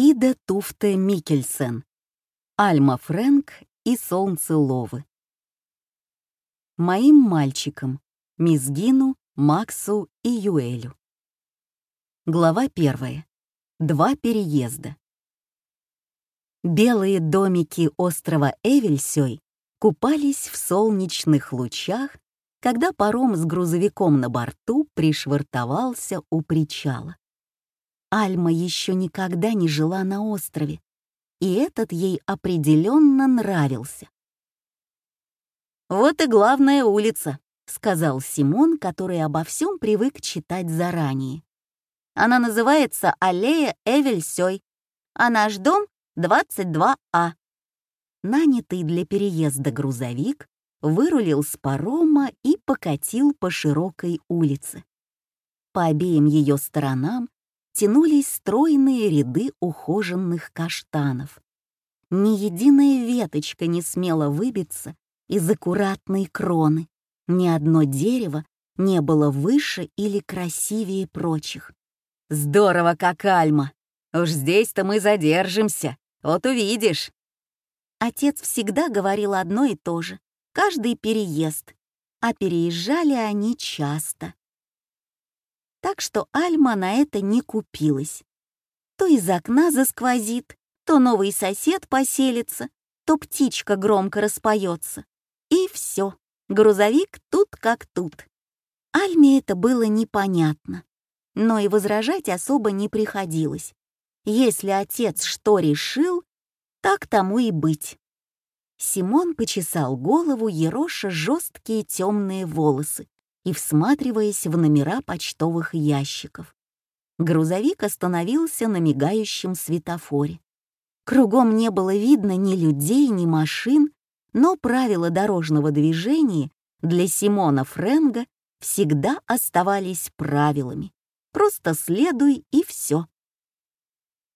Ида Туфте Микельсен, Альма Фрэнк и Солнце Ловы. Моим мальчикам, Мизгину, Максу и Юэлю. Глава первая. Два переезда. Белые домики острова Эвельсёй купались в солнечных лучах, когда паром с грузовиком на борту пришвартовался у причала. Альма еще никогда не жила на острове, и этот ей определенно нравился. «Вот и главная улица», — сказал Симон, который обо всем привык читать заранее. «Она называется Аллея Эвельсёй, а наш дом — 22А». Нанятый для переезда грузовик вырулил с парома и покатил по широкой улице. По обеим ее сторонам тянулись стройные ряды ухоженных каштанов. Ни единая веточка не смела выбиться из аккуратной кроны, ни одно дерево не было выше или красивее прочих. «Здорово, как Альма! Уж здесь-то мы задержимся, вот увидишь!» Отец всегда говорил одно и то же, каждый переезд, а переезжали они часто так что Альма на это не купилась. То из окна засквозит, то новый сосед поселится, то птичка громко распоется. И все, грузовик тут как тут. Альме это было непонятно, но и возражать особо не приходилось. Если отец что решил, так тому и быть. Симон почесал голову ероша жесткие темные волосы и всматриваясь в номера почтовых ящиков. Грузовик остановился на мигающем светофоре. Кругом не было видно ни людей, ни машин, но правила дорожного движения для Симона Френга всегда оставались правилами. Просто следуй и все.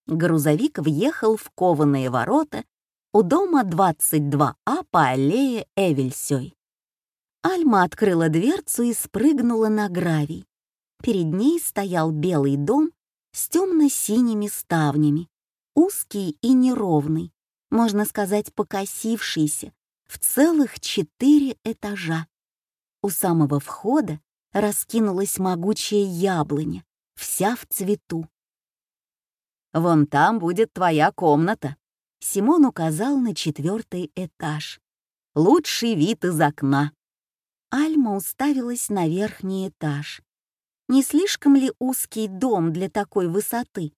Грузовик въехал в кованые ворота у дома 22А по аллее Эвельсёй. Альма открыла дверцу и спрыгнула на гравий. Перед ней стоял белый дом с темно-синими ставнями, узкий и неровный, можно сказать, покосившийся, в целых четыре этажа. У самого входа раскинулась могучая яблоня, вся в цвету. «Вон там будет твоя комната», — Симон указал на четвертый этаж. «Лучший вид из окна». Альма уставилась на верхний этаж. Не слишком ли узкий дом для такой высоты?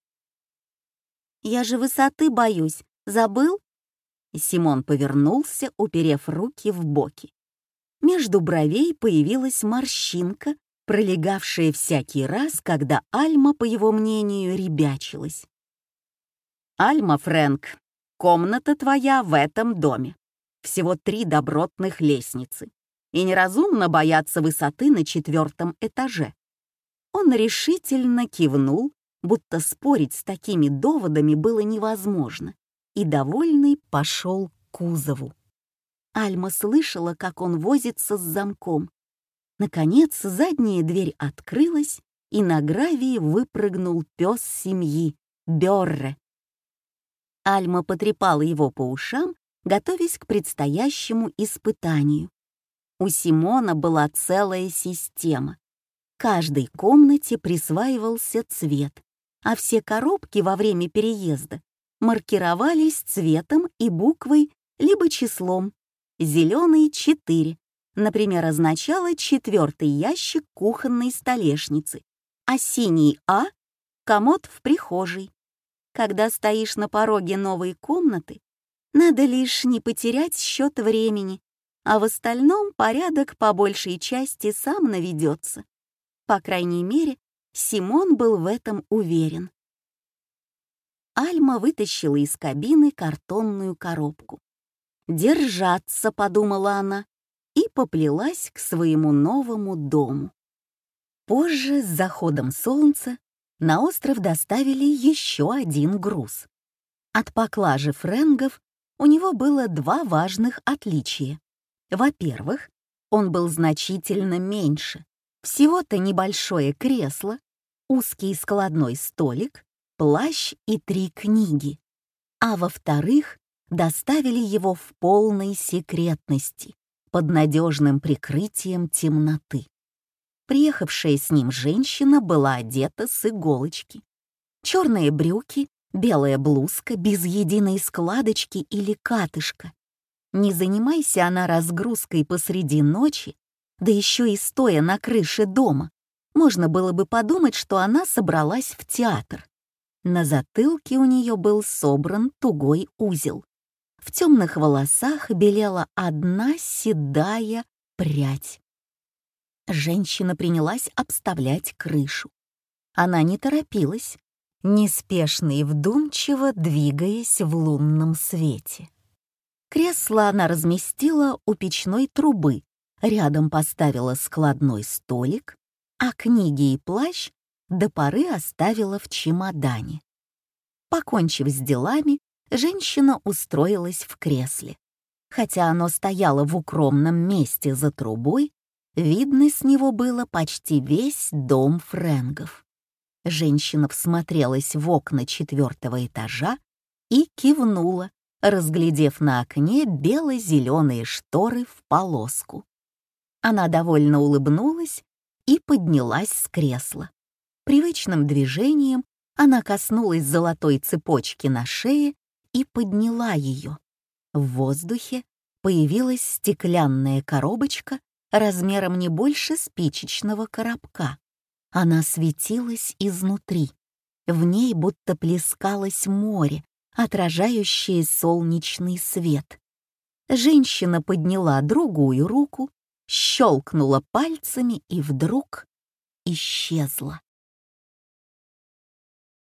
«Я же высоты боюсь. Забыл?» Симон повернулся, уперев руки в боки. Между бровей появилась морщинка, пролегавшая всякий раз, когда Альма, по его мнению, ребячилась. «Альма, Фрэнк, комната твоя в этом доме. Всего три добротных лестницы и неразумно бояться высоты на четвертом этаже. Он решительно кивнул, будто спорить с такими доводами было невозможно, и, довольный, пошел к кузову. Альма слышала, как он возится с замком. Наконец, задняя дверь открылась, и на гравии выпрыгнул пес семьи, Бёрре. Альма потрепала его по ушам, готовясь к предстоящему испытанию. У Симона была целая система. Каждой комнате присваивался цвет, а все коробки во время переезда маркировались цветом и буквой либо числом. Зеленый — 4, например, означало четвертый ящик кухонной столешницы, а синий А — комод в прихожей. Когда стоишь на пороге новой комнаты, надо лишь не потерять счет времени а в остальном порядок по большей части сам наведется. По крайней мере, Симон был в этом уверен. Альма вытащила из кабины картонную коробку. «Держаться», — подумала она, и поплелась к своему новому дому. Позже, с заходом солнца, на остров доставили еще один груз. От поклажи френгов у него было два важных отличия. Во-первых, он был значительно меньше. Всего-то небольшое кресло, узкий складной столик плащ и три книги, а во-вторых, доставили его в полной секретности, под надежным прикрытием темноты. Приехавшая с ним женщина была одета с иголочки. Черные брюки, белая блузка без единой складочки или катышка. Не занимайся она разгрузкой посреди ночи, да еще и стоя на крыше дома, можно было бы подумать, что она собралась в театр. На затылке у нее был собран тугой узел. В темных волосах белела одна седая прядь. Женщина принялась обставлять крышу. Она не торопилась, неспешно и вдумчиво двигаясь в лунном свете. Кресло она разместила у печной трубы, рядом поставила складной столик, а книги и плащ до поры оставила в чемодане. Покончив с делами, женщина устроилась в кресле. Хотя оно стояло в укромном месте за трубой, видно с него было почти весь дом Фрэнгов. Женщина всмотрелась в окна четвертого этажа и кивнула, разглядев на окне бело-зеленые шторы в полоску. Она довольно улыбнулась и поднялась с кресла. Привычным движением она коснулась золотой цепочки на шее и подняла ее. В воздухе появилась стеклянная коробочка размером не больше спичечного коробка. Она светилась изнутри. В ней будто плескалось море, отражающее солнечный свет. Женщина подняла другую руку, щелкнула пальцами и вдруг исчезла.